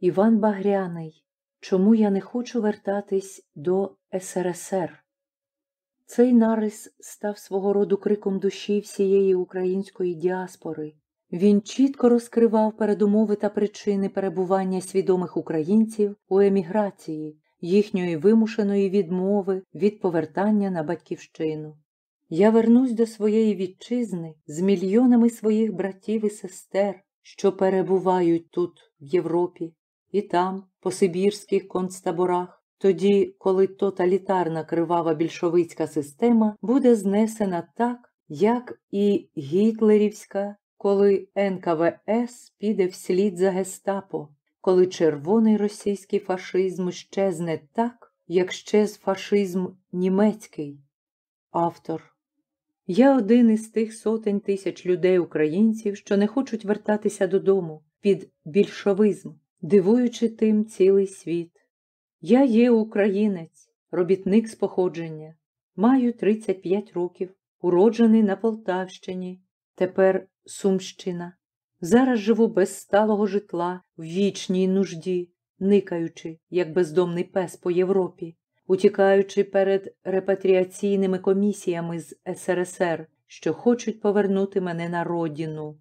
Іван Багряний. Чому я не хочу вертатись до СРСР? Цей нарис став свого роду криком душі всієї української діаспори. Він чітко розкривав передумови та причини перебування свідомих українців у еміграції, їхньої вимушеної відмови від повертання на батьківщину. Я вернусь до своєї вітчизни з мільйонами своїх братів і сестер, що перебувають тут, в Європі, і там, по сибірських концтаборах, тоді, коли тоталітарна кривава більшовицька система буде знесена так, як і гітлерівська, коли НКВС піде вслід за гестапо, коли червоний російський фашизм щезне так, як щез фашизм німецький. Автор. Я один із тих сотень тисяч людей українців, що не хочуть вертатися додому під більшовизм, дивуючи тим цілий світ. Я є українець, робітник з походження, маю 35 років, уроджений на Полтавщині, тепер Сумщина. Зараз живу без сталого житла в вічній нужді, никаючи, як бездомний пес по Європі утікаючи перед репатріаційними комісіями з СРСР, що хочуть повернути мене на родину.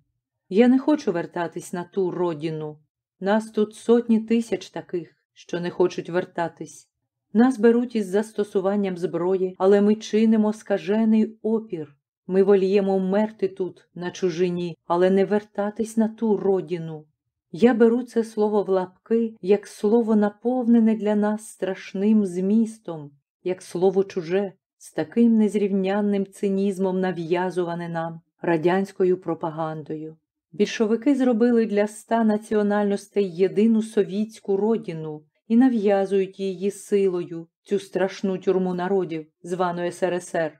Я не хочу вертатись на ту родину. Нас тут сотні тисяч таких, що не хочуть вертатись. Нас беруть із застосуванням зброї, але ми чинимо скажений опір. Ми воліємо вмерти тут, на чужині, але не вертатись на ту родину. Я беру це слово в лапки, як слово наповнене для нас страшним змістом, як слово чуже, з таким незрівнянним цинізмом нав'язуване нам радянською пропагандою. Більшовики зробили для ста національностей єдину совітську родину і нав'язують її силою, цю страшну тюрму народів, звану СРСР.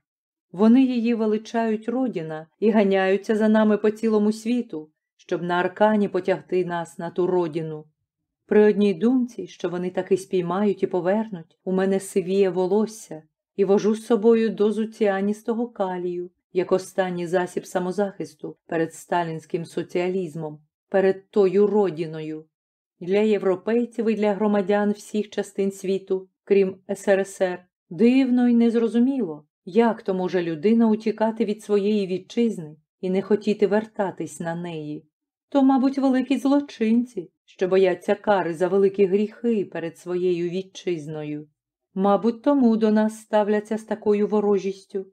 Вони її величають родина і ганяються за нами по цілому світу щоб на аркані потягти нас на ту родину. При одній думці, що вони таки спіймають і повернуть, у мене сивіє волосся і вожу з собою дозу ціаністого калію, як останній засіб самозахисту перед сталінським соціалізмом, перед тою родиною. Для європейців і для громадян всіх частин світу, крім СРСР, дивно і незрозуміло, як то може людина утікати від своєї вітчизни і не хотіти вертатись на неї. То, мабуть, великі злочинці, що бояться кари за великі гріхи перед своєю вітчизною. Мабуть, тому до нас ставляться з такою ворожістю.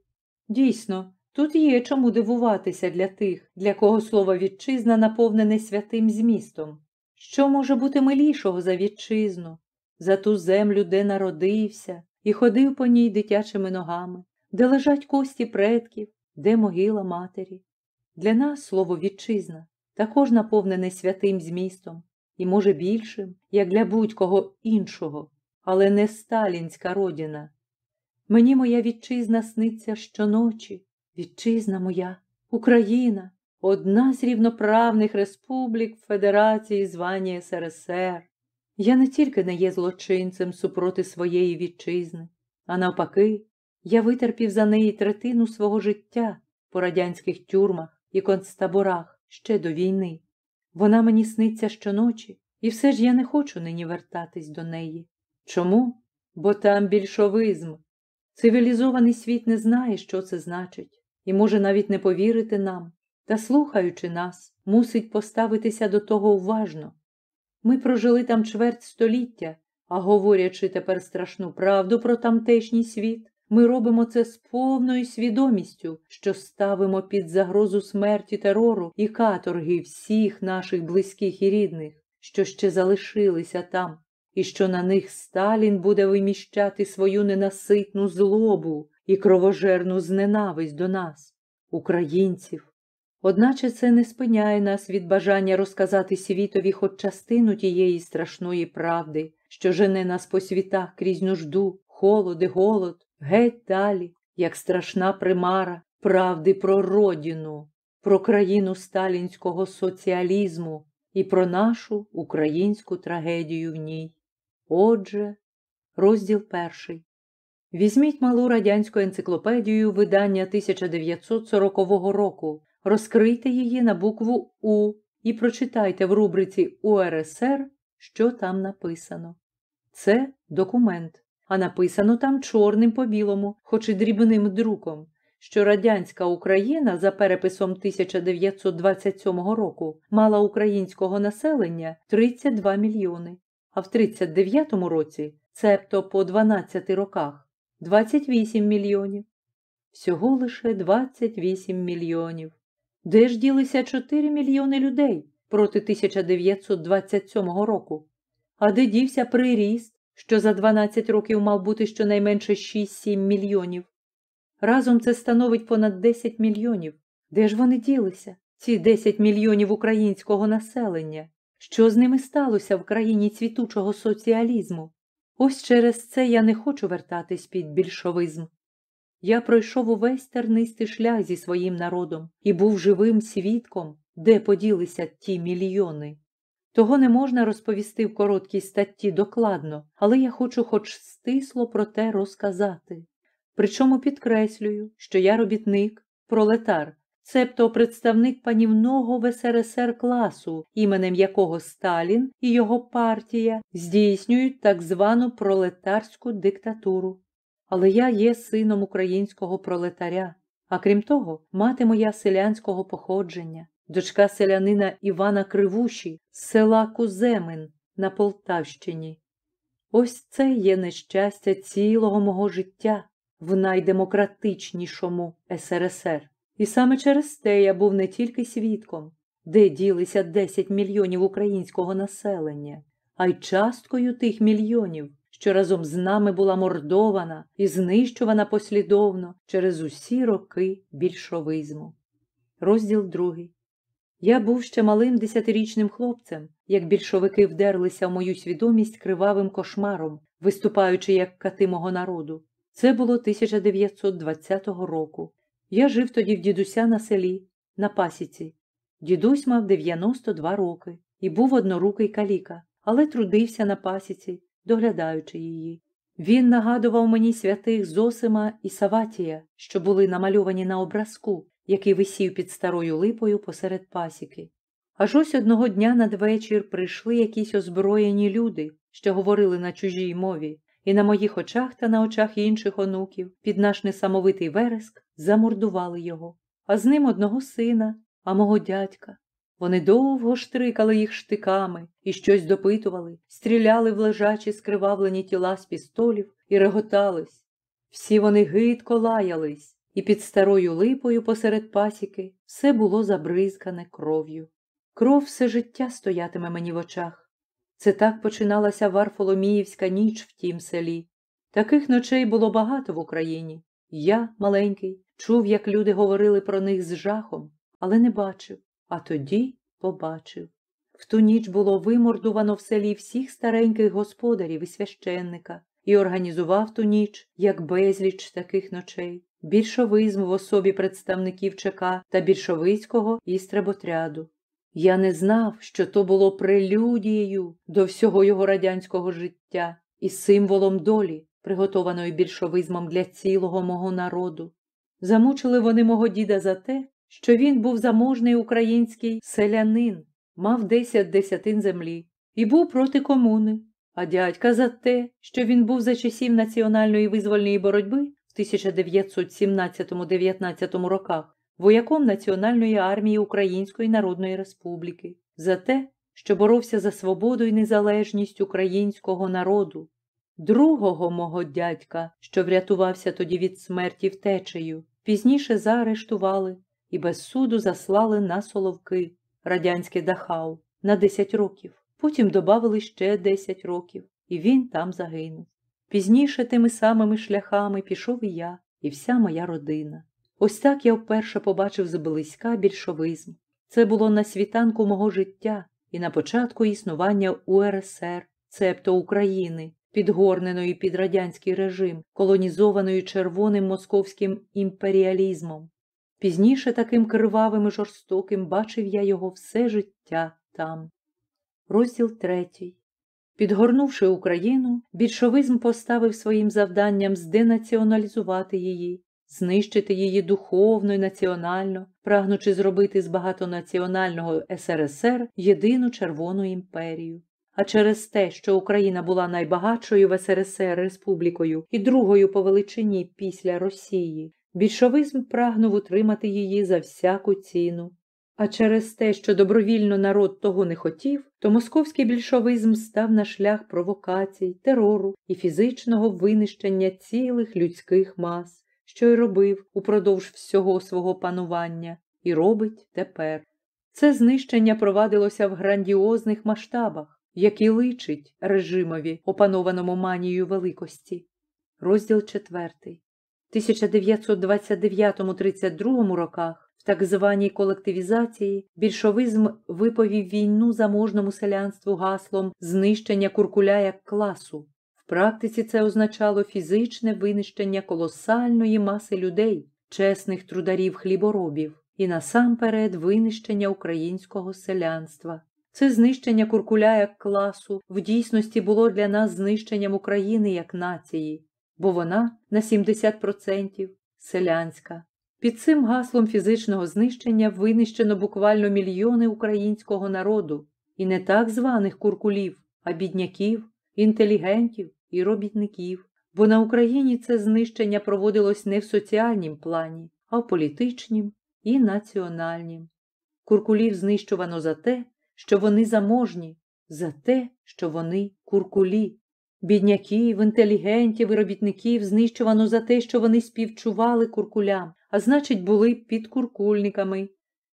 Дійсно, тут є чому дивуватися для тих, для кого слово вітчизна наповнене святим змістом. Що може бути милішого за вітчизну, за ту землю, де народився, і ходив по ній дитячими ногами, де лежать кості предків, де могила матері. Для нас слово вітчизна також наповнене святим змістом і, може, більшим, як для будь-кого іншого, але не сталінська родина. Мені моя вітчизна сниться щоночі, вітчизна моя, Україна, одна з рівноправних республік Федерації звання СРСР. Я не тільки не є злочинцем супроти своєї вітчизни, а навпаки, я витерпів за неї третину свого життя по радянських тюрмах і концтаборах ще до війни. Вона мені сниться щоночі, і все ж я не хочу нині вертатись до неї. Чому? Бо там більшовизм. Цивілізований світ не знає, що це значить, і може навіть не повірити нам, та, слухаючи нас, мусить поставитися до того уважно. Ми прожили там чверть століття, а говорячи тепер страшну правду про тамтешній світ, ми робимо це з повною свідомістю, що ставимо під загрозу смерті терору і каторги всіх наших близьких і рідних, що ще залишилися там, і що на них Сталін буде виміщати свою ненаситну злобу і кровожерну зненависть до нас, українців. Одначе це не спиняє нас від бажання розказати світові хоч частину тієї страшної правди, що жене нас по світах крізь нужду, холод і голод, геть далі, як страшна примара правди про родину, про країну сталінського соціалізму і про нашу українську трагедію в ній. Отже, розділ перший. Візьміть малу радянську енциклопедію видання 1940 року, розкрийте її на букву У і прочитайте в рубриці УРСР що там написано. Це документ, а написано там чорним по білому, хоч і дрібним друком, що радянська Україна за переписом 1927 року мала українського населення 32 мільйони, а в 39 році, цебто по 12 роках, 28 мільйонів. Всього лише 28 мільйонів. Де ж ділися 4 мільйони людей проти 1927 року? А де дівся приріст, що за 12 років мав бути щонайменше 6-7 мільйонів? Разом це становить понад 10 мільйонів. Де ж вони ділися, ці 10 мільйонів українського населення? Що з ними сталося в країні цвітучого соціалізму? Ось через це я не хочу вертатись під більшовизм. Я пройшов увесь тернистий шлях зі своїм народом і був живим свідком, де поділися ті мільйони. Того не можна розповісти в короткій статті докладно, але я хочу хоч стисло про те розказати. Причому підкреслюю, що я робітник, пролетар, цебто представник панівного в СРСР класу, іменем якого Сталін і його партія здійснюють так звану пролетарську диктатуру. Але я є сином українського пролетаря, а крім того, мати моя селянського походження, дочка селянина Івана Кривуші з села Куземин на Полтавщині. Ось це є нещастя цілого мого життя в найдемократичнішому СРСР. І саме через те я був не тільки свідком, де ділися 10 мільйонів українського населення, а й часткою тих мільйонів, що разом з нами була мордована і знищувана послідовно через усі роки більшовизму. Розділ другий. Я був ще малим десятирічним хлопцем, як більшовики вдерлися в мою свідомість кривавим кошмаром, виступаючи як кати мого народу. Це було 1920 року. Я жив тоді в дідуся на селі, на пасіці. Дідусь мав 92 роки і був однорукий каліка, але трудився на пасіці, доглядаючи її. Він нагадував мені святих Зосима і Саватія, що були намальовані на образку, який висів під старою липою посеред пасіки. Аж ось одного дня надвечір прийшли якісь озброєні люди, що говорили на чужій мові, і на моїх очах та на очах інших онуків під наш несамовитий вереск замордували його, а з ним одного сина, а мого дядька. Вони довго штрикали їх штиками і щось допитували, стріляли в лежачі скривавлені тіла з пістолів і реготались. Всі вони гидко лаялись, і під старою липою посеред пасіки все було забризкане кров'ю. Кров все життя стоятиме мені в очах. Це так починалася Варфоломіївська ніч в тім селі. Таких ночей було багато в Україні. Я, маленький, чув, як люди говорили про них з жахом, але не бачив, а тоді побачив. В ту ніч було вимордувано в селі всіх стареньких господарів і священника, і організував ту ніч, як безліч таких ночей, більшовизм в особі представників ЧК та більшовицького істреботряду. Я не знав, що то було прелюдією до всього його радянського життя і символом долі, приготованої більшовизмом для цілого мого народу. Замучили вони мого діда за те, що він був заможний український селянин, мав десять десятин землі і був проти комуни, а дядька за те, що він був за часів національної визвольної боротьби в 1917-19 роках вояком Національної армії Української Народної Республіки, за те, що боровся за свободу і незалежність українського народу, другого мого дядька, що врятувався тоді від смерті втечею, пізніше заарештували і без суду заслали на Соловки, радянське Дахау, на 10 років. Потім добавили ще 10 років, і він там загинув. Пізніше тими самими шляхами пішов і я, і вся моя родина. Ось так я вперше побачив зблизька більшовизм. Це було на світанку мого життя і на початку існування УРСР, цебто України, підгорненої під радянський режим, колонізованої червоним московським імперіалізмом. Пізніше таким кривавим і жорстоким бачив я його все життя там. Розділ третій. Підгорнувши Україну, більшовизм поставив своїм завданням зденаціоналізувати її, знищити її духовно і національно, прагнучи зробити з багатонаціонального СРСР єдину Червону імперію. а через те, що Україна була найбагатшою в СРСР республікою і другою по величині після Росії, більшовизм прагнув утримати її за всяку ціну. А через те, що добровільно народ того не хотів, то московський більшовизм став на шлях провокацій, терору і фізичного винищення цілих людських мас, що й робив упродовж всього свого панування, і робить тепер. Це знищення провадилося в грандіозних масштабах, які личить режимові, опанованому манією великості. Розділ 4. 1929-32 роках в так званій колективізації більшовизм виповів війну заможному селянству гаслом знищення куркуля як класу. Практиці це означало фізичне винищення колосальної маси людей, чесних трударів хліборобів і насамперед винищення українського селянства. Це знищення куркуля як класу в дійсності було для нас знищенням України як нації, бо вона на 70% селянська. Під цим гаслом фізичного знищення винищено буквально мільйони українського народу, і не так званих куркулів, а бідняків, інтелігентів і робітників. Бо на Україні це знищення проводилось не в соціальнім плані, а в політичнім і національнім. Куркулів знищувано за те, що вони заможні, за те, що вони куркулі. Бідняків, інтелігентів і робітників знищувано за те, що вони співчували куркулям, а значить, були підкуркульниками.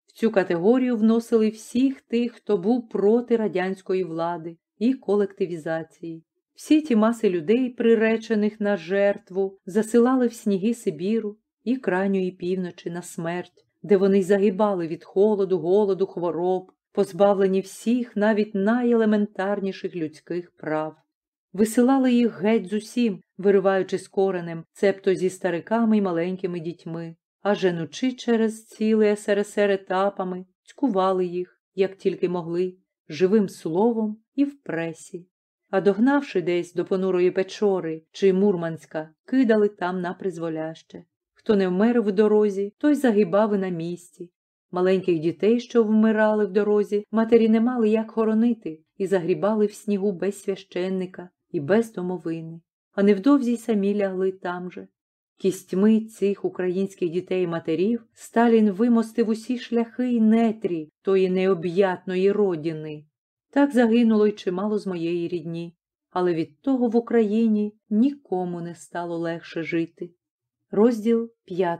В цю категорію вносили всіх тих, хто був проти радянської влади і колективізації. Всі ті маси людей, приречених на жертву, засилали в сніги Сибіру і крайньої півночі на смерть, де вони загибали від холоду, голоду, хвороб, позбавлені всіх навіть найелементарніших людських прав. Висилали їх геть з усім, вириваючи з коренем, цебто зі стариками й маленькими дітьми, а женучи через цілий СРСР етапами, цькували їх, як тільки могли, живим словом і в пресі. А догнавши десь до понурої Печори чи Мурманська, кидали там на призволяще. Хто не вмер в дорозі, той загибав і на місці. Маленьких дітей, що вмирали в дорозі, матері не мали як хоронити і загрібали в снігу без священника і без домовини, а невдовзі й самі лягли там же. Кістьми цих українських дітей і матерів Сталін вимостив усі шляхи й нетрі тої необ'ятної родини. Так загинуло й чимало з моєї рідні, але від того в Україні нікому не стало легше жити. Розділ 5.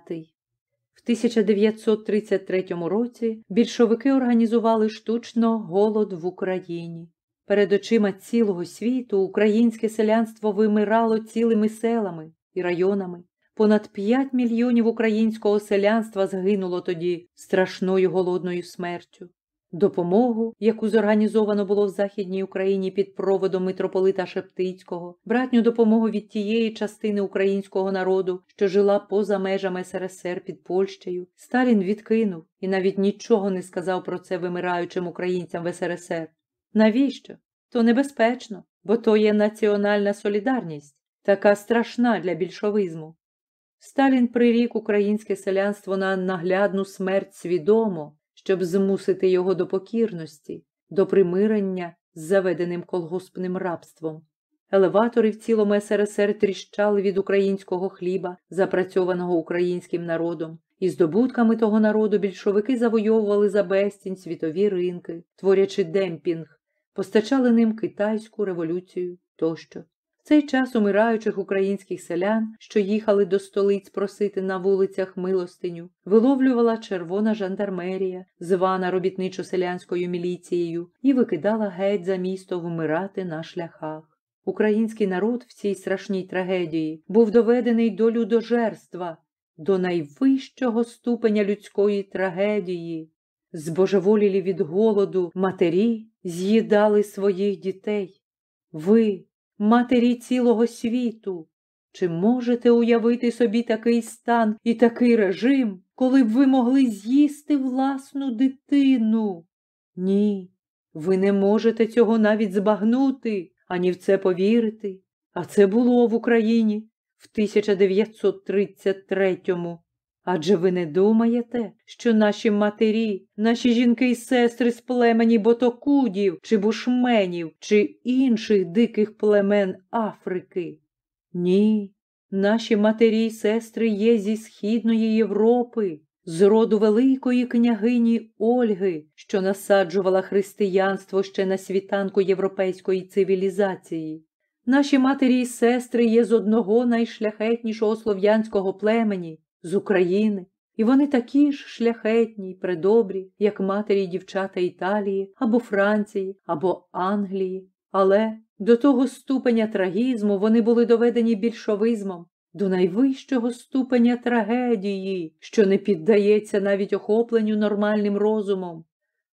В 1933 році більшовики організували штучно голод в Україні. Перед очима цілого світу українське селянство вимирало цілими селами і районами. Понад 5 мільйонів українського селянства загинуло тоді страшною голодною смертю. Допомогу, яку зорганізовано було в Західній Україні під проводом митрополита Шептицького, братню допомогу від тієї частини українського народу, що жила поза межами СРСР під Польщею, Сталін відкинув і навіть нічого не сказав про це вимираючим українцям в СРСР. Навіщо? То небезпечно, бо то є національна солідарність, така страшна для більшовизму. Сталін прирік українське селянство на наглядну смерть свідомо щоб змусити його до покірності, до примирення з заведеним колгоспним рабством. Елеватори в цілому СРСР тріщали від українського хліба, запрацьованого українським народом, і здобутками того народу більшовики завойовували за безцінь світові ринки, творячи демпінг, постачали ним китайську революцію тощо цей час умираючих українських селян, що їхали до столиць просити на вулицях милостиню, виловлювала червона жандармерія, звана робітничо-селянською міліцією, і викидала геть за місто вмирати на шляхах. Український народ в цій страшній трагедії був доведений до людожерства, до найвищого ступеня людської трагедії. Збожеволілі від голоду матері з'їдали своїх дітей. Ви, матері цілого світу. Чи можете уявити собі такий стан і такий режим, коли б ви могли з'їсти власну дитину? Ні, ви не можете цього навіть збагнути, ані в це повірити. А це було в Україні в 1933-му. Адже ви не думаєте, що наші матері, наші жінки й сестри з племені ботокудів чи бушменів, чи інших диких племен Африки? Ні, наші матері й сестри є зі Східної Європи, з роду великої княгині Ольги, що насаджувала християнство ще на світанку європейської цивілізації. Наші матері й сестри є з одного найшляхетнішого слов'янського племені, з України, і вони такі ж шляхетні й предобрі, як матері й дівчата Італії або Франції, або Англії. Але до того ступеня трагізму вони були доведені більшовизмом, до найвищого ступеня трагедії, що не піддається навіть охопленню нормальним розумом.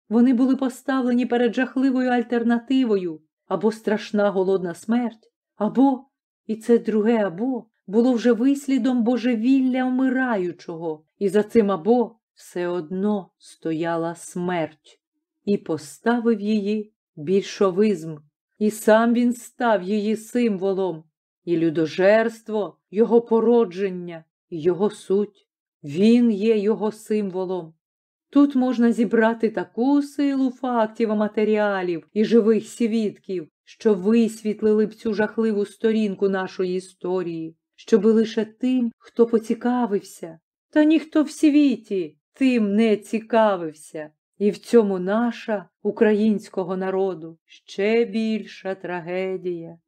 Вони були поставлені перед жахливою альтернативою або страшна голодна смерть, або, і це друге або, було вже вислідом божевілля вмираючого, і за цим або все одно стояла смерть, і поставив її більшовизм, і сам він став її символом, і людожерство, його породження, його суть. Він є його символом. Тут можна зібрати таку силу фактів, матеріалів і живих свідків, що висвітлили б цю жахливу сторінку нашої історії, щоби лише тим, хто поцікавився, та ніхто в світі тим не цікавився. І в цьому наша українського народу ще більша трагедія.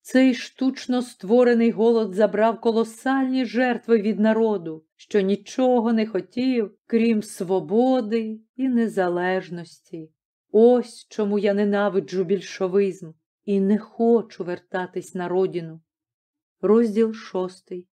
Цей штучно створений голод забрав колосальні жертви від народу, що нічого не хотів, крім свободи і незалежності. Ось чому я ненавиджу більшовизм і не хочу вертатись на родину. Розділ шостий.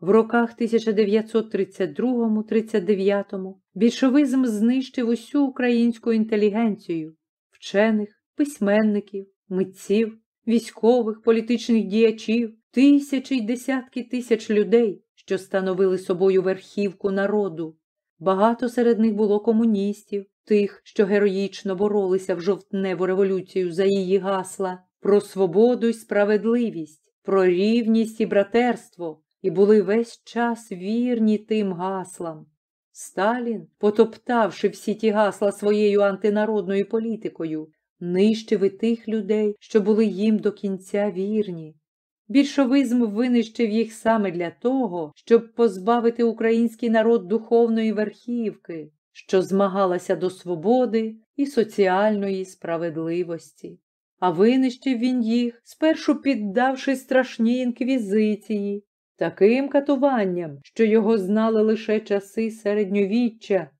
В роках 1932-39 більшовизм знищив усю українську інтелігенцію, вчених, письменників, митців, військових, політичних діячів, тисячі й десятки тисяч людей, що становили собою верхівку народу. Багато серед них було комуністів, тих, що героїчно боролися в жовтневу революцію за її гасла, про свободу й справедливість, про рівність і братерство, і були весь час вірні тим гаслам. Сталін, потоптавши всі ті гасла своєю антинародною політикою, нищив і тих людей, що були їм до кінця вірні. Більшовизм винищив їх саме для того, щоб позбавити український народ духовної верхівки, що змагалася до свободи і соціальної справедливості. А винищив він їх, спершу піддавши страшній інквізиції, таким катуванням, що його знали лише часи середньовіччя,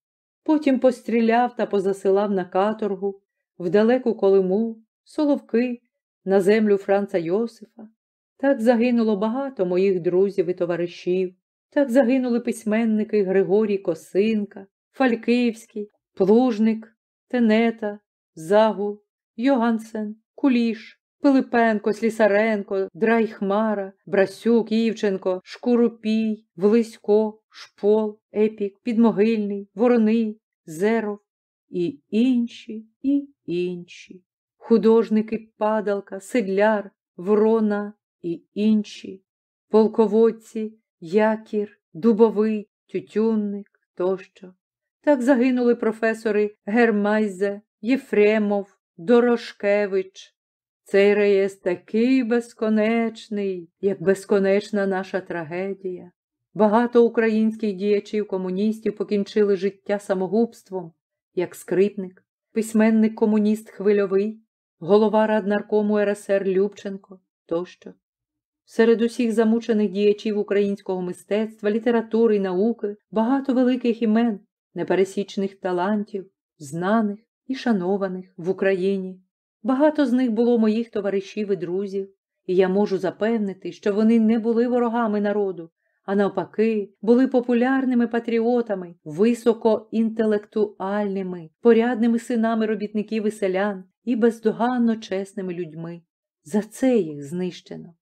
потім постріляв та позасилав на каторгу, в далеку Колиму, Соловки, на землю Франца Йосифа. Так загинуло багато моїх друзів і товаришів, так загинули письменники Григорій Косинка, Фальківський, Плужник, Тенета, Загул, Йогансен, Куліш, Пилипенко, Слісаренко, Драй-Хмара, Брасюк, Івченко, Шкурупій, Влизько, Шпол, Епік, Підмогильний, Вороний, Зеров і інші, і інші. Художники Падалка, Седляр, Ворона і інші, полководці, Якір, Дубовий, Тютюнник тощо. Так загинули професори Гермайзе, Єфремов, Дорошкевич. Цей реєстр такий безконечний, як безконечна наша трагедія. Багато українських діячів комуністів покінчили життя самогубством, як скрипник, письменник комуніст Хвильовий, голова раднаркому РСР Любченко тощо. Серед усіх замучених діячів українського мистецтва, літератури і науки багато великих імен, непересічних талантів, знаних і шанованих в Україні. Багато з них було моїх товаришів і друзів, і я можу запевнити, що вони не були ворогами народу, а навпаки, були популярними патріотами, високоінтелектуальними, порядними синами робітників і селян і бездоганно чесними людьми. За це їх знищено.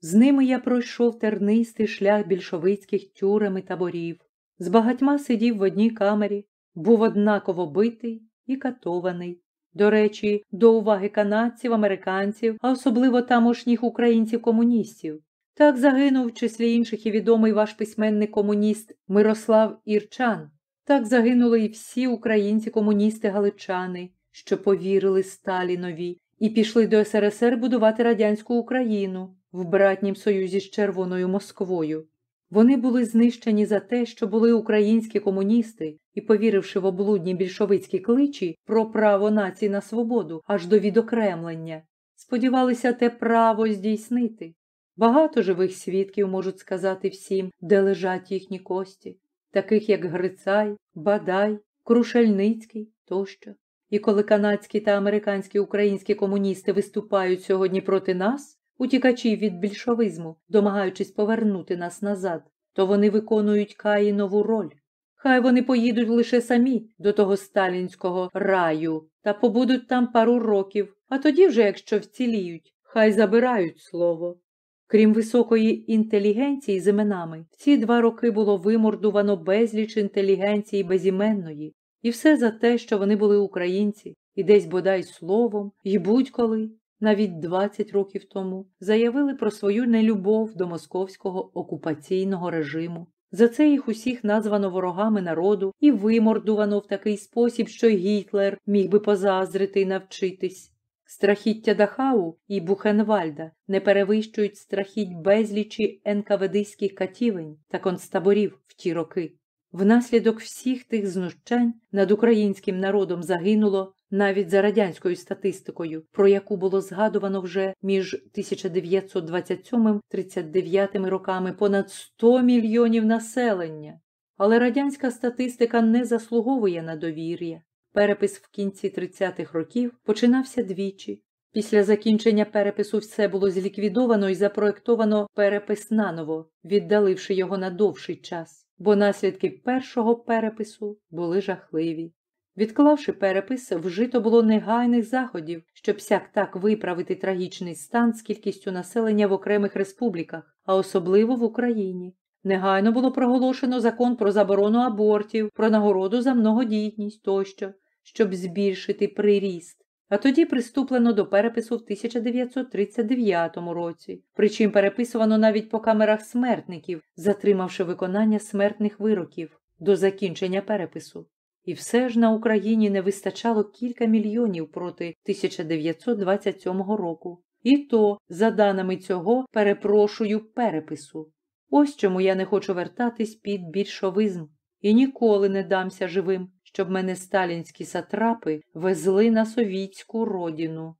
З ними я пройшов тернистий шлях більшовицьких тюрем і таборів. З багатьма сидів в одній камері, був однаково битий і катований. До речі, до уваги канадців, американців, а особливо тамошніх українців-комуністів. Так загинув, в числі інших і відомий ваш письменник комуніст Мирослав Ірчан. Так загинули і всі українці-комуністи-галичани, що повірили Сталінові і пішли до СРСР будувати радянську Україну в братнім союзі з Червоною Москвою. Вони були знищені за те, що були українські комуністи і, повіривши в облудні більшовицькі кличі про право націй на свободу аж до відокремлення, сподівалися те право здійснити. Багато живих свідків можуть сказати всім, де лежать їхні кості, таких як Грицай, Бадай, Крушельницький тощо. І коли канадські та американські українські комуністи виступають сьогодні проти нас, утікачів від більшовизму, домагаючись повернути нас назад, то вони виконують Каїнову роль. Хай вони поїдуть лише самі до того сталінського раю та побудуть там пару років, а тоді вже, якщо вціліють, хай забирають слово. Крім високої інтелігенції з іменами, в ці два роки було вимордувано безліч інтелігенції безіменної, і все за те, що вони були українці, і десь бодай словом, і будь-коли, навіть 20 років тому, заявили про свою нелюбов до московського окупаційного режиму. За це їх усіх названо ворогами народу і вимордувано в такий спосіб, що Гітлер міг би позазрити і навчитись. Страхіття Дахау і Бухенвальда не перевищують страхіть безлічі енкаведистських катівень та концтаборів в ті роки. Внаслідок всіх тих знущань над українським народом загинуло навіть за радянською статистикою, про яку було згадувано вже між 1927-39 роками понад 100 мільйонів населення. Але радянська статистика не заслуговує на довір'я. Перепис в кінці 30-х років починався двічі. Після закінчення перепису все було зліквідовано і запроектовано перепис наново, віддаливши його на довший час, бо наслідки першого перепису були жахливі. Відклавши перепис, вжито було негайних заходів, щоб сяк так виправити трагічний стан з кількістю населення в окремих республіках, а особливо в Україні. Негайно було проголошено закон про заборону абортів, про нагороду за многодітність тощо, щоб збільшити приріст. А тоді приступлено до перепису в 1939 році, причим переписувано навіть по камерах смертників, затримавши виконання смертних вироків до закінчення перепису. І все ж на Україні не вистачало кілька мільйонів проти 1927 року. І то, за даними цього, перепрошую перепису. Ось чому я не хочу вертатись під більшовизм і ніколи не дамся живим, щоб мене сталінські сатрапи везли на совітську родину.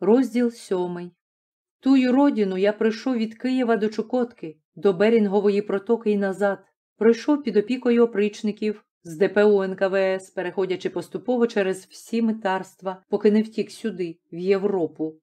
Розділ сьомий. Тую родину я прийшов від Києва до Чукотки, до Берінгової протоки і назад. Пройшов під опікою опричників з ДПУ НКВС, переходячи поступово через всі митарства, поки не втік сюди, в Європу.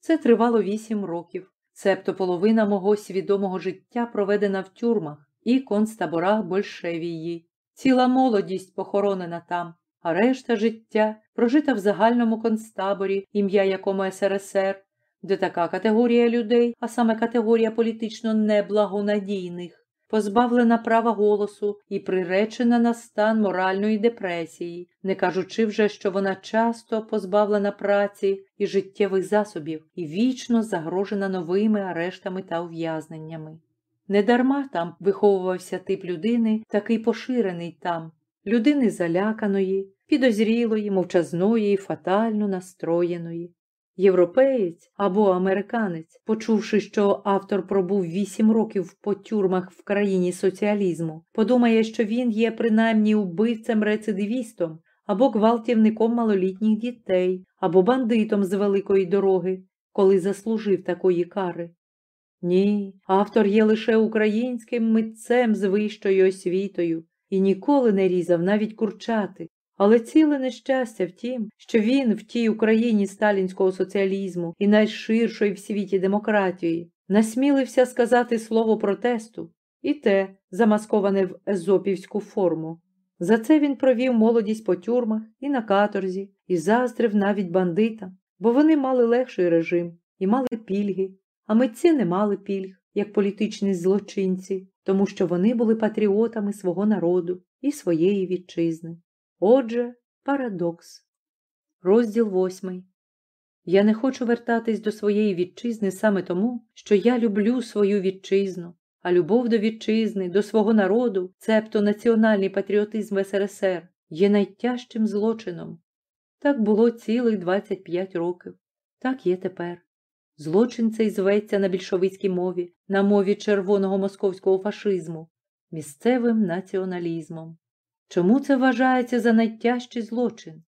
Це тривало вісім років, цебто половина мого свідомого життя проведена в тюрмах і концтаборах Большевії. Ціла молодість похоронена там, а решта життя прожита в загальному концтаборі, ім'я якому СРСР, де така категорія людей, а саме категорія політично неблагонадійних, позбавлена права голосу і приречена на стан моральної депресії, не кажучи вже, що вона часто позбавлена праці і життєвих засобів і вічно загрожена новими арештами та ув'язненнями. Недарма там виховувався тип людини, такий поширений там, людини заляканої, підозрілої, мовчазної фатально настроєної. Європеєць або американець, почувши, що автор пробув вісім років по тюрмах в країні соціалізму, подумає, що він є принаймні убивцем-рецидивістом або гвалтівником малолітніх дітей, або бандитом з великої дороги, коли заслужив такої кари. Ні, автор є лише українським митцем з вищою освітою і ніколи не різав навіть курчати. Але ціле нещастя в тім, що він в тій Україні сталінського соціалізму і найширшої в світі демократії насмілився сказати слово протесту, і те замасковане в езопівську форму. За це він провів молодість по тюрмах і на каторзі, і заздрив навіть бандитам, бо вони мали легший режим і мали пільги, а митці не мали пільг, як політичні злочинці, тому що вони були патріотами свого народу і своєї вітчизни. Отже, парадокс. Розділ восьмий. Я не хочу вертатись до своєї вітчизни саме тому, що я люблю свою вітчизну, а любов до вітчизни, до свого народу, цебто національний патріотизм в СРСР, є найтяжчим злочином. Так було цілих 25 років, так є тепер. Злочин цей зветься на більшовицькій мові, на мові червоного московського фашизму, місцевим націоналізмом. Чому це вважається за найтяжчий злочин?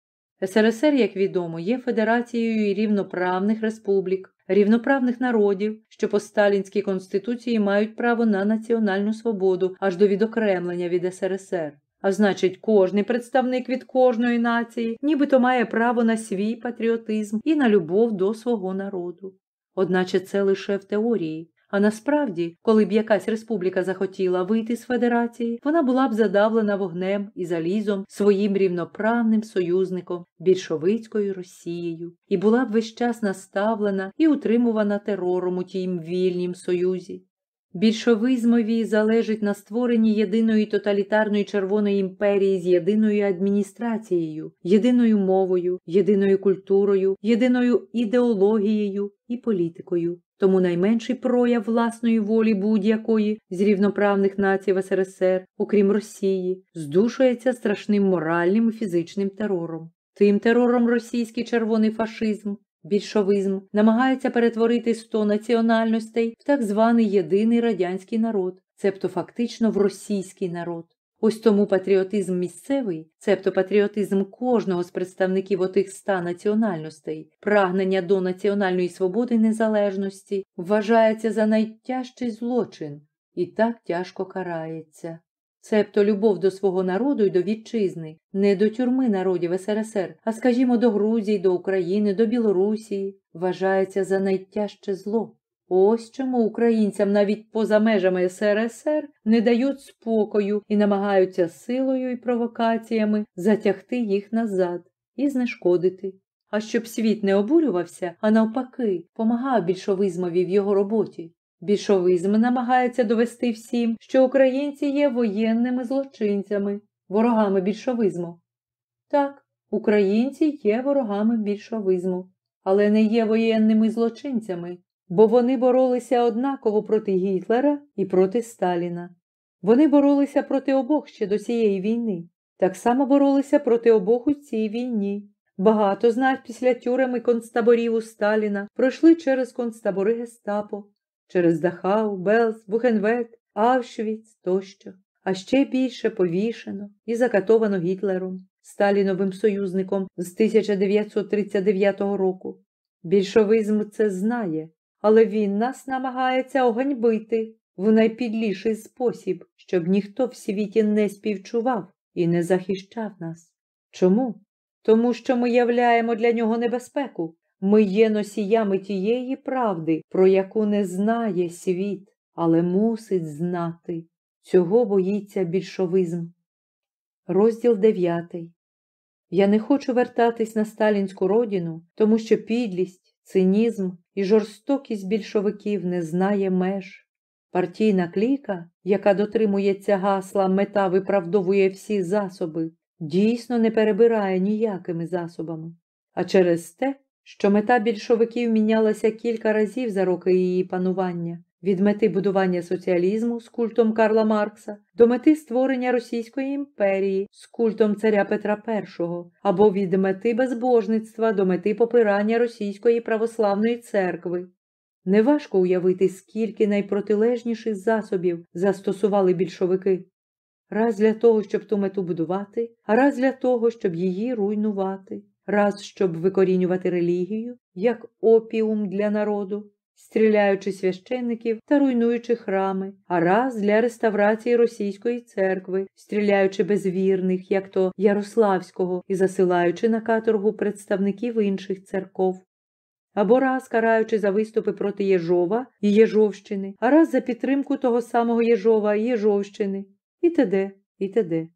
СРСР, як відомо, є федерацією рівноправних республік, рівноправних народів, що по сталінській конституції мають право на національну свободу аж до відокремлення від СРСР. А значить, кожний представник від кожної нації нібито має право на свій патріотизм і на любов до свого народу. Одначе це лише в теорії, а насправді, коли б якась республіка захотіла вийти з федерації, вона була б задавлена вогнем і залізом своїм рівноправним союзником більшовицькою Росією, і була б весь час наставлена і утримувана терором у тім вільнім союзі. Більшовизмові залежить на створенні єдиної тоталітарної Червоної імперії з єдиною адміністрацією, єдиною мовою, єдиною культурою, єдиною ідеологією і політикою. Тому найменший прояв власної волі будь-якої з рівноправних націй СРСР, окрім Росії, здушується страшним моральним і фізичним терором. Тим терором російський червоний фашизм Більшовизм намагається перетворити сто національностей в так званий єдиний радянський народ, цебто фактично в російський народ. Ось тому патріотизм місцевий, цебто патріотизм кожного з представників отих ста національностей, прагнення до національної свободи і незалежності, вважається за найтяжчий злочин і так тяжко карається. Цебто любов до свого народу і до вітчизни, не до тюрми народів СРСР, а, скажімо, до Грузії, до України, до Білорусії, вважається за найтяжче зло. Ось чому українцям навіть поза межами СРСР не дають спокою і намагаються силою і провокаціями затягти їх назад і знешкодити. А щоб світ не обурювався, а навпаки, помагав більшовизмові в його роботі. Більшовизм намагається довести всім, що українці є воєнними злочинцями, ворогами більшовизму. Так, українці є ворогами більшовизму, але не є воєнними злочинцями, бо вони боролися однаково проти Гітлера і проти Сталіна. Вони боролися проти обох ще до цієї війни, так само боролися проти обох у цій війні. Багато з нас після тюрем концтаборів у Сталіна пройшли через концтабори Гестапо через Дахау, Белз, Бухенвельд, Авшвіц тощо, а ще більше повішено і закатовано Гітлером, Сталіновим союзником з 1939 року. Більшовизм це знає, але він нас намагається оганьбити в найпідліший спосіб, щоб ніхто в світі не співчував і не захищав нас. Чому? Тому що ми являємо для нього небезпеку, ми є носіями тієї правди, про яку не знає світ, але мусить знати. Цього боїться більшовизм. Розділ 9. Я не хочу вертатись на сталінську родину, тому що підлість, цинізм і жорстокість більшовиків не знає меж. Партійна кліка, яка дотримується гасла, мета виправдовує всі засоби, дійсно не перебирає ніякими засобами. А через те що мета більшовиків мінялася кілька разів за роки її панування від мети будування соціалізму з культом Карла Маркса до мети створення Російської імперії з культом царя Петра І, або від мети безбожництва до мети попирання Російської православної церкви. Неважко уявити, скільки найпротилежніших засобів застосували більшовики. Раз для того, щоб ту мету будувати, а раз для того, щоб її руйнувати раз щоб викорінювати релігію, як опіум для народу, стріляючи священників та руйнуючи храми, а раз для реставрації російської церкви, стріляючи безвірних, як то Ярославського, і засилаючи на каторгу представників інших церков. Або раз караючи за виступи проти Єжова і Єжовщини, а раз за підтримку того самого Єжова і Єжовщини, і т.д. і т.д.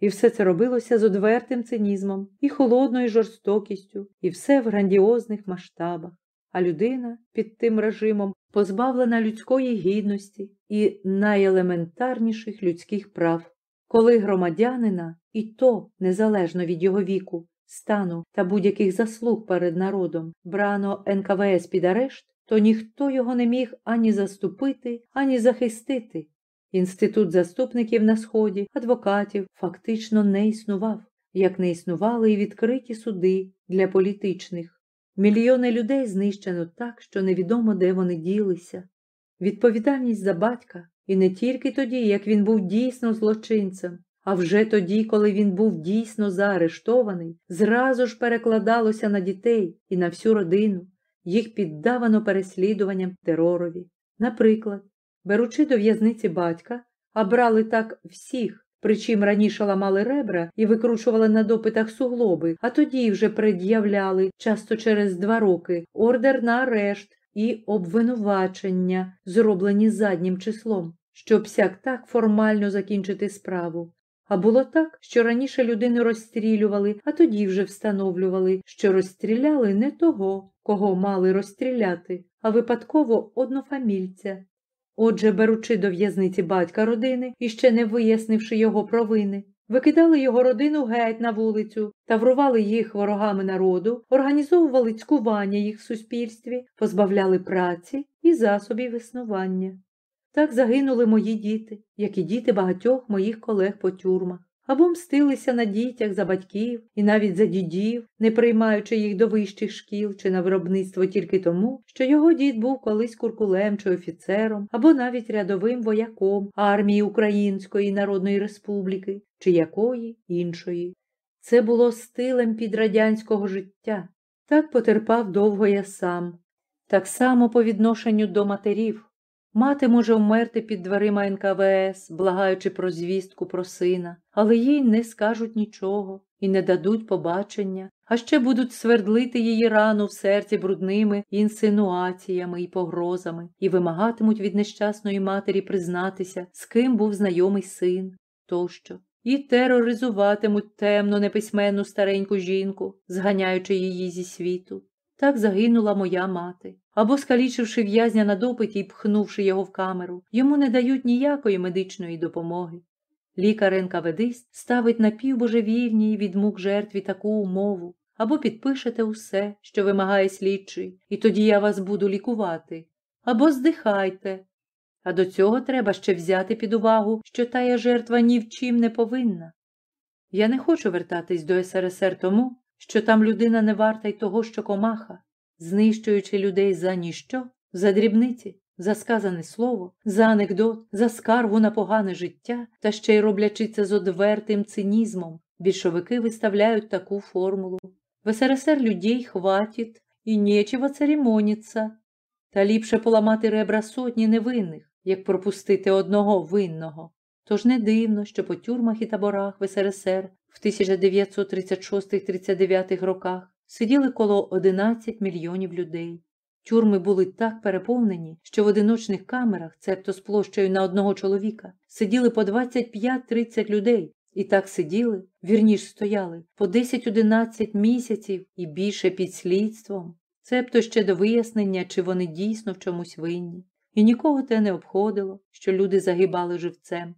І все це робилося з одвертим цинізмом і холодною жорстокістю, і все в грандіозних масштабах. А людина під тим режимом позбавлена людської гідності і найелементарніших людських прав, коли громадянина, і то незалежно від його віку, стану та будь-яких заслуг перед народом брано НКВС під арешт, то ніхто його не міг ані заступити, ані захистити. Інститут заступників на Сході, адвокатів фактично не існував, як не існували і відкриті суди для політичних. Мільйони людей знищено так, що невідомо, де вони ділися. Відповідальність за батька, і не тільки тоді, як він був дійсно злочинцем, а вже тоді, коли він був дійсно заарештований, зразу ж перекладалося на дітей і на всю родину, їх піддавано переслідуванням теророві. Наприклад, беручи до в'язниці батька, а брали так всіх, причим раніше ламали ребра і викручували на допитах суглоби, а тоді вже пред'являли, часто через два роки, ордер на арешт і обвинувачення, зроблені заднім числом, щоб сяк так формально закінчити справу. А було так, що раніше людину розстрілювали, а тоді вже встановлювали, що розстріляли не того, кого мали розстріляти, а випадково однофамільця. Отже, беручи до в'язниці батька родини і ще не вияснивши його провини, викидали його родину геть на вулицю, таврували їх ворогами народу, організовували цькування їх в суспільстві, позбавляли праці і засобів існування. Так загинули мої діти, як і діти багатьох моїх колег по тюрмах, або мстилися на дітях за батьків і навіть за дідів, не приймаючи їх до вищих шкіл чи на виробництво тільки тому, що його дід був колись куркулем чи офіцером, або навіть рядовим вояком армії Української Народної Республіки чи якої іншої. Це було стилем підрадянського життя. Так потерпав довго я сам, так само по відношенню до матерів. Мати може вмерти під дверима НКВС, благаючи про звістку про сина, але їй не скажуть нічого і не дадуть побачення, а ще будуть свердлити її рану в серці брудними інсинуаціями і погрозами, і вимагатимуть від нещасної матері признатися, з ким був знайомий син тощо, і тероризуватимуть темну неписьменну стареньку жінку, зганяючи її зі світу. Так загинула моя мати. Або, скалічивши в'язня на допиті і пхнувши його в камеру, йому не дають ніякої медичної допомоги. Лікар НКВДист ставить на півбожевільній від мук жертві таку умову, або підпишете усе, що вимагає слідчий, і тоді я вас буду лікувати, або здихайте. А до цього треба ще взяти під увагу, що тая жертва ні в чим не повинна. Я не хочу вертатись до СРСР тому, що там людина не варта й того, що комаха, знищуючи людей за ніщо, за дрібниці, за сказане слово, за анекдот, за скаргу на погане життя та ще й роблячи це з одвертим цинізмом, більшовики виставляють таку формулу. В СРСР людей хватить і нечего церемоніться. Та ліпше поламати ребра сотні невинних, як пропустити одного винного. Тож не дивно, що по тюрмах і таборах в СРСР в 1936-39 роках сиділи коло 11 мільйонів людей. Тюрми були так переповнені, що в одиночних камерах, цебто з площею на одного чоловіка, сиділи по 25-30 людей, і так сиділи, вірніш стояли, по 10-11 місяців і більше під слідством, цебто ще до вияснення, чи вони дійсно в чомусь винні. І нікого те не обходило, що люди загибали живцем.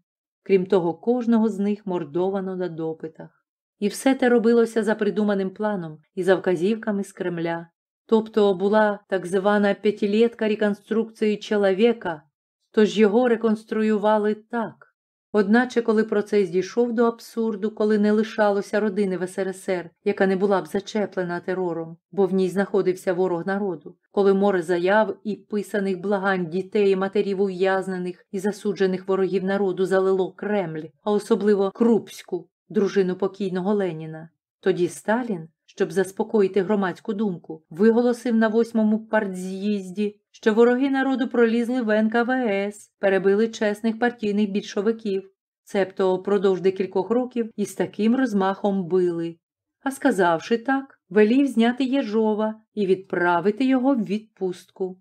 Крім того, кожного з них мордовано на допитах. І все те робилося за придуманим планом і за вказівками з Кремля. Тобто була так звана п'ятилетка реконструкції чоловіка, тож його реконструювали так. Одначе, коли процес дійшов до абсурду, коли не лишалося родини в СРСР, яка не була б зачеплена терором, бо в ній знаходився ворог народу, коли море заяв і писаних благань дітей і матерів ув'язнених і засуджених ворогів народу залило Кремль, а особливо Крупську, дружину покійного Леніна, тоді Сталін, щоб заспокоїти громадську думку, виголосив на восьмому партз'їзді, що вороги народу пролізли в НКВС, перебили чесних партійних більшовиків, цебто впродовж декількох років із таким розмахом били. А сказавши так, велів зняти Єжова і відправити його в відпустку.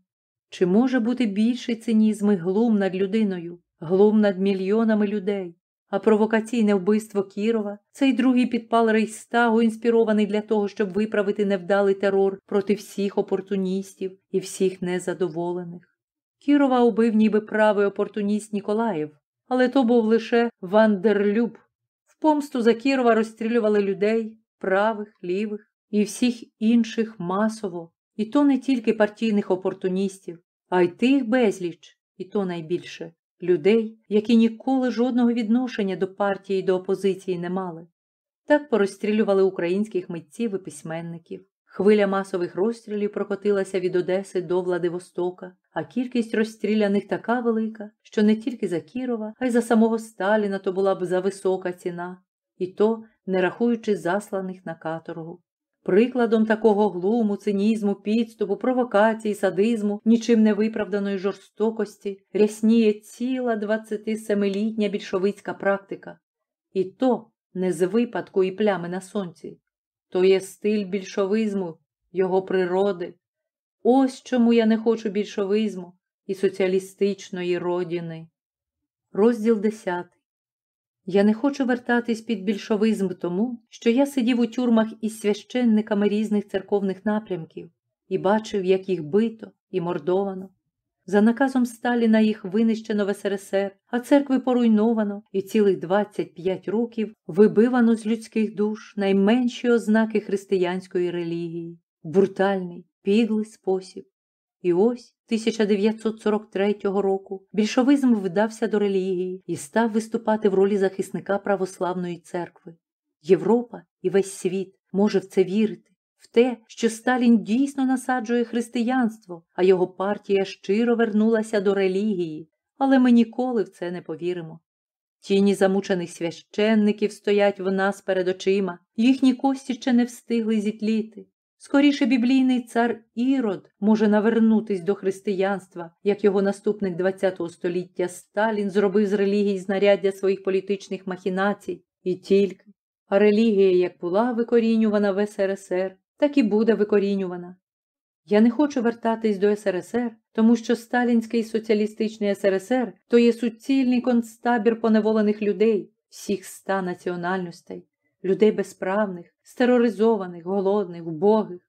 Чи може бути більший цинізм і глум над людиною, глум над мільйонами людей? А провокаційне вбивство Кірова, цей другий підпал Рейхстагу, інспірований для того, щоб виправити невдалий терор проти всіх опортуністів і всіх незадоволених. Кірова убив ніби правий опортуніст Ніколаєв, але то був лише Вандерлюб. В помсту за Кірова розстрілювали людей, правих, лівих і всіх інших масово, і то не тільки партійних опортуністів, а й тих безліч, і то найбільше людей, які ніколи жодного відношення до партії і до опозиції не мали. Так порозстрілювали українських митців і письменників. Хвиля масових розстрілів прокотилася від Одеси до Владивостока, а кількість розстріляних така велика, що не тільки за Кірова, а й за самого Сталіна то була б зависока ціна, і то не рахуючи засланих на каторгу. Прикладом такого глуму, цинізму, підступу, провокації, садизму, нічим не виправданої жорстокості рясніє ціла 27-літня більшовицька практика. І то не з випадку і плями на сонці. То є стиль більшовизму, його природи. Ось чому я не хочу більшовизму і соціалістичної родини. Розділ 10. Я не хочу вертатись під більшовизм тому, що я сидів у тюрмах із священниками різних церковних напрямків і бачив, як їх бито і мордовано. За наказом Сталіна їх винищено в СРСР, а церкви поруйновано і цілих 25 років вибивано з людських душ найменші ознаки християнської релігії, брутальний, підлий спосіб. І ось 1943 року більшовизм вдався до релігії і став виступати в ролі захисника православної церкви. Європа і весь світ може в це вірити, в те, що Сталін дійсно насаджує християнство, а його партія щиро вернулася до релігії, але ми ніколи в це не повіримо. Тіні замучених священників стоять в нас перед очима, їхні кості ще не встигли зітліти. Скоріше біблійний цар Ірод може навернутись до християнства, як його наступник ХХ століття Сталін зробив з релігії знаряддя своїх політичних махінацій і тільки. А релігія, як була викорінювана в СРСР, так і буде викорінювана. Я не хочу вертатись до СРСР, тому що Сталінський соціалістичний СРСР то є суцільний концтабір поневолених людей, всіх ста національностей, людей безправних, стероризованих, голодних, вбогих.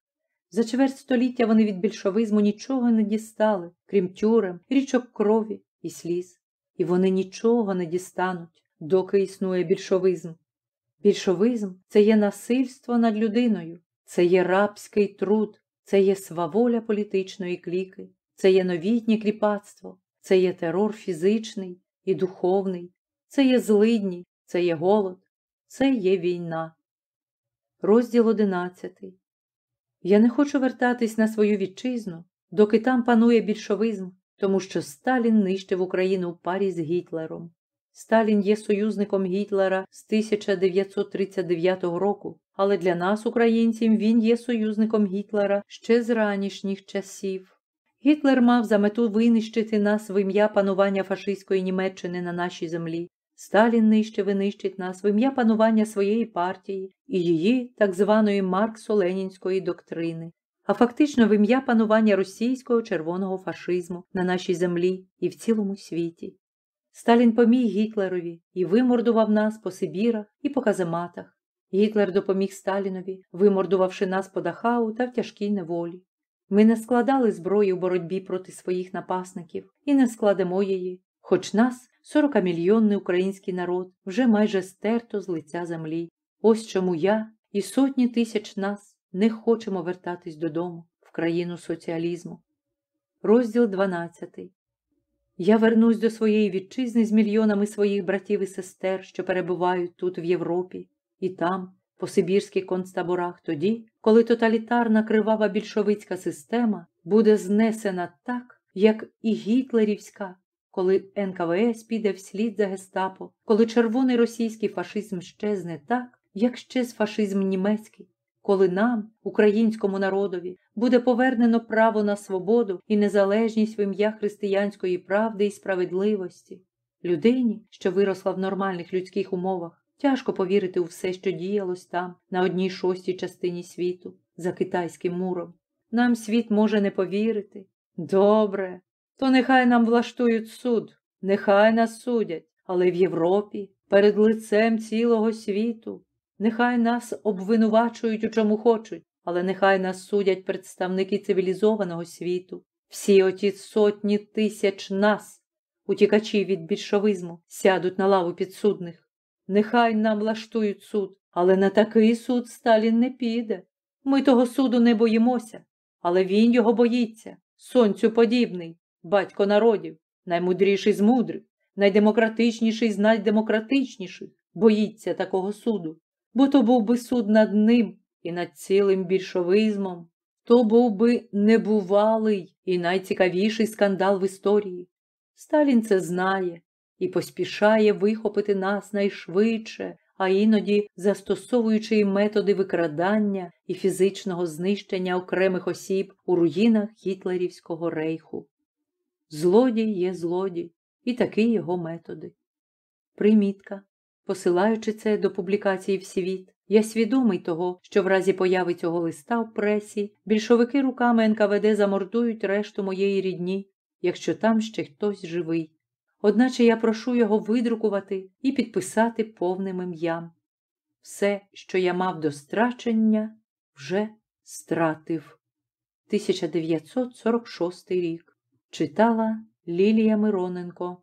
За чверть століття вони від більшовизму нічого не дістали, крім тюрем, річок крові і сліз. І вони нічого не дістануть, доки існує більшовизм. Більшовизм це є насильство над людиною, це є рабський труд, це є сваволя політичної кліки, це є новітнє кріпацтво, це є терор фізичний і духовний, це є злидні, це є голод, це є війна. Розділ одинадцятий. Я не хочу вертатись на свою вітчизну, доки там панує більшовизм, тому що Сталін нищив Україну в парі з Гітлером. Сталін є союзником Гітлера з 1939 року, але для нас, українців, він є союзником Гітлера ще з ранішніх часів. Гітлер мав за мету винищити нас в ім'я панування фашистської Німеччини на нашій землі. Сталін нижче винищить нас в ім'я панування своєї партії і її так званої марксо-ленінської доктрини, а фактично в ім'я панування російського червоного фашизму на нашій землі і в цілому світі. Сталін поміг Гітлерові і вимордував нас по Сибірах і по казематах. Гітлер допоміг Сталінові, вимордувавши нас по Дахау та в тяжкій неволі. Ми не складали зброї у боротьбі проти своїх напасників і не складемо її, хоч нас, 40-мільйонний український народ, вже майже стерто з лиця землі. Ось чому я і сотні тисяч нас не хочемо вертатись додому, в країну соціалізму. Розділ 12. Я вернусь до своєї вітчизни з мільйонами своїх братів і сестер, що перебувають тут в Європі, і там, по сибірських концтаборах, тоді, коли тоталітарна кривава більшовицька система буде знесена так, як і гітлерівська, коли НКВС піде вслід за гестапо, коли червоний російський фашизм щезне так, як щез фашизм німецький, коли нам, українському народові, буде повернено право на свободу і незалежність в ім'я християнської правди і справедливості, людині, що виросла в нормальних людських умовах, тяжко повірити у все, що діялось там, на одній шостій частині світу, за китайським муром. Нам світ може не повірити. Добре, то нехай нам влаштують суд, нехай нас судять, але в Європі, перед лицем цілого світу. Нехай нас обвинувачують у чому хочуть, але нехай нас судять представники цивілізованого світу. Всі оті сотні тисяч нас, утікачі від більшовизму, сядуть на лаву підсудних. Нехай нам влаштують суд, Але на такий суд Сталін не піде. Ми того суду не боїмося, але він його боїться. Сонцю подібний, батько народів, наймудріший з мудрих, найдемократичніший з найдемократичніших, боїться такого суду, бо то був би суд над ним і над цілим більшовизмом. То був би небувалий і найцікавіший скандал в історії. Сталін це знає і поспішає вихопити нас найшвидше, а іноді застосовуючи і методи викрадання і фізичного знищення окремих осіб у руїнах Гітлерівського рейху. Злодій є злодій, і такі його методи. Примітка. Посилаючи це до публікації в світ, я свідомий того, що в разі появи цього листа в пресі більшовики руками НКВД замордують решту моєї рідні, якщо там ще хтось живий. Одначе я прошу його видрукувати і підписати повним ім'ям. Все, що я мав до страчення, вже стратив. 1946 рік. Читала Лілія Мироненко